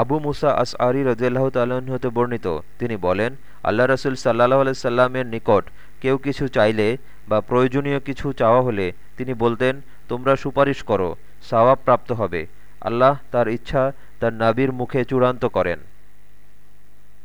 আবু মুসা আস আরি রদিয়াল্লাহ তাল্লাহ্ন হতে বর্ণিত। তিনি বলেন, আল্লাহ রসুল সাল্লাহ আলাই সাল্লামের নিকট কেউ কিছু চাইলে বা প্রয়োজনীয় কিছু চাওয়া হলে তিনি বলতেন, তোমরা সুপারিশ করো, সাওয়াব প্রাপ্ত হবে। আল্লাহ তার ইচ্ছা তার নাবির মুখে চূড়ান্ত করেন।